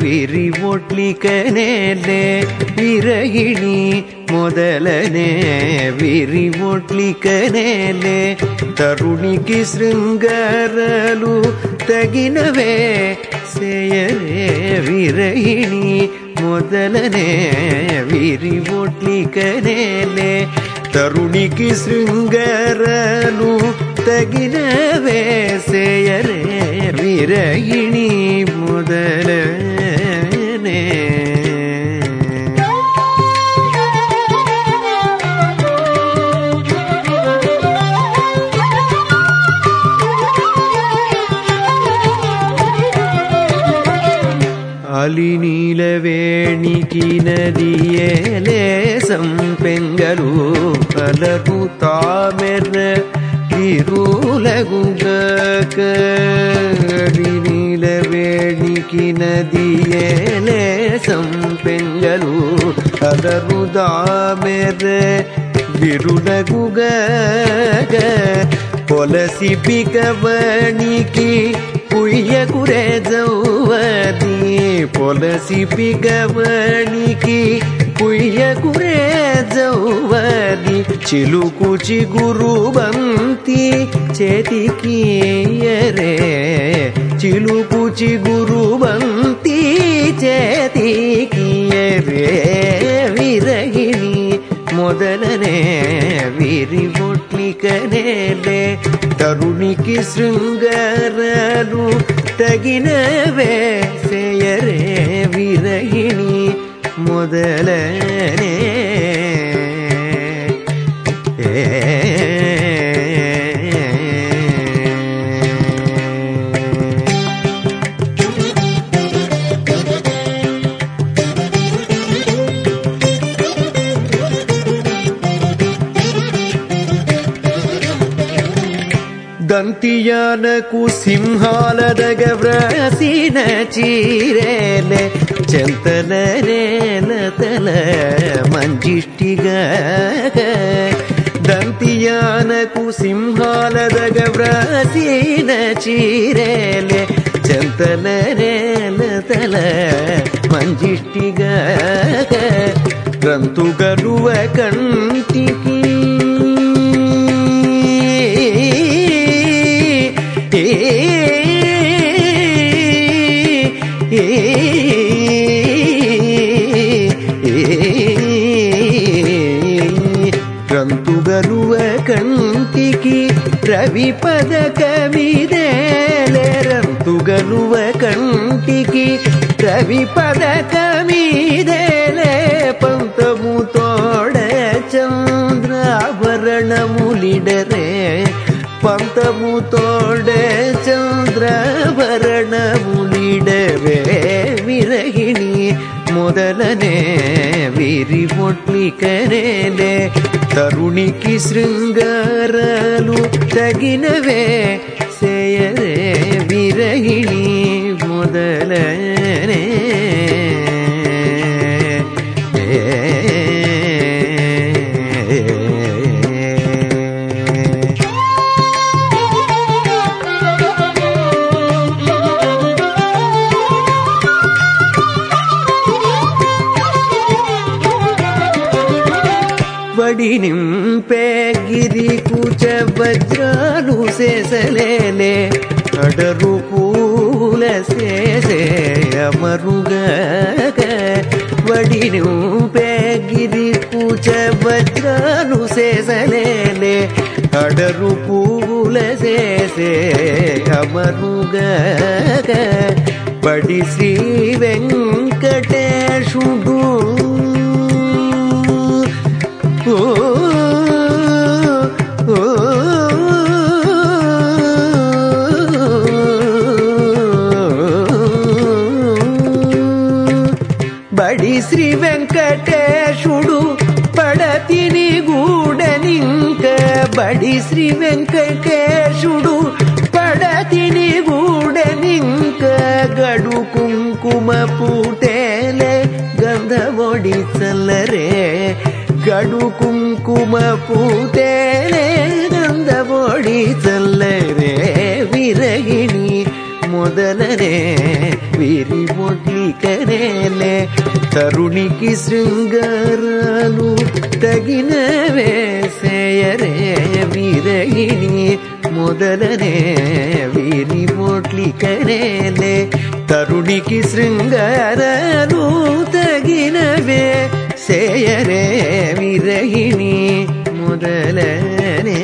ವಿರಿವೊಟ್ಲಿಕನೇಲೆ ವಿರಹಿಣಿ ಮೊದಲನೇ ವಿರಿವೊಟ್ಲಿಕನೇಲೆ ತರುಣಿಗೆ ಶೃಂಗಾರಲು ತಗಿನವೇ ಸೇಯರೇ ವಿರಹಿಣಿ ಮೊದಲನೇ ವಿರಿವೊಟ್ಲಿಕನೇಲೆ ತರುಣಿಗೆ ಶೃಂಗಾರಲು విరి ఒట్లికనేలే తరుణికి శృంగారాలు తగినవే సేయరే విరగిణి మొదలనే అలినీలవేణికి నదియేలే సంపెంగలు అలరు తామెర్ర ತಿರುಲಗುಗಕರಿನೀಲ ನದಿಯೇನೆ ಸಂಪೆಂಗಲು ಅದರುದ ಮೇರೆ ಬಿರುಲಗುಗ ಕೊಲಸಿ ಬಿಗವಣಿಕಿ ಪುಯ್ಯ ಕುರೆ ಜೌವದಿ ಕೊಲಸಿ ಬಿಗವಣಿಕಿ పుయ్యకురే జౌవది చిలుకు చిగురు బంతి చేతికి ఎరే. చిలుకు చిగురు బంతి చేతికి ఎరే. విరగిణి మొదలనే విరి ఒట్లికనేలే ಮೊದಲೇ దంతియానకు సింహాలదగ వ్రాసిన చీరేలే చెంతలరేల తల మంజిష్టిగా. దంతియానకు సింహాలదగ వ్రాసిన చీరేలే చెంతలరేల తల మంజిష్టిగా. రంతుగలువ కంటికి రవి పదకమిదేలే రంతుగలువ కంటికి. రవి పదకమిదేలే పంతము తోడ చంద్రాభరణములిడరే. పంతము తోడ చంద్రాభరణములిడవే ಮೊದಲನೇ ವೀರಿ ಒಟ್ಲಿಕನೇಲೆ ತರುಣಿಕಿ ಶೃಂಗಾರಲು ತಗಿನವೇ ಸೇಯರೆ ವಿರಹಿಣಿ ಮೊದಲನೇ వడి నింపే గిరి కూచ వజ్రాలు శేషలేలే అడరు పూల శేషే అమరుగక వడి నింపే గిరి కూచ వజ్రాలు శేషలేలే అడరు పూల శేషే అమరుగక పడి శ్రీ వెంకటేశుడు శ్రీ వెంకటేశుడు పడతిని గూడనింక గడు కుంకుమ పూటేలే గంధమొడి చల్లరే. గడు కుంకుమ పూటేలే గంధమొడి చల్లరే. విరగిణి మొదలనే విరి మొదలికరేలే తరుణికి శృంగారాలు ಮುತ್ತಗಿನವೇ ಸೇಯರೇ ವೀರಗಿಣಿ ಮೊದಲನೇ ವೀರಿ ಮೋಟ್ಲಿ ಕರೇಲೆ ತರುಣಿಕಿ ಶೃಂಗಾರ ನೂತಗಿನವೇ ಸೇಯರೇ ವಿರಹಿಣಿ ಮೊದಲನೇ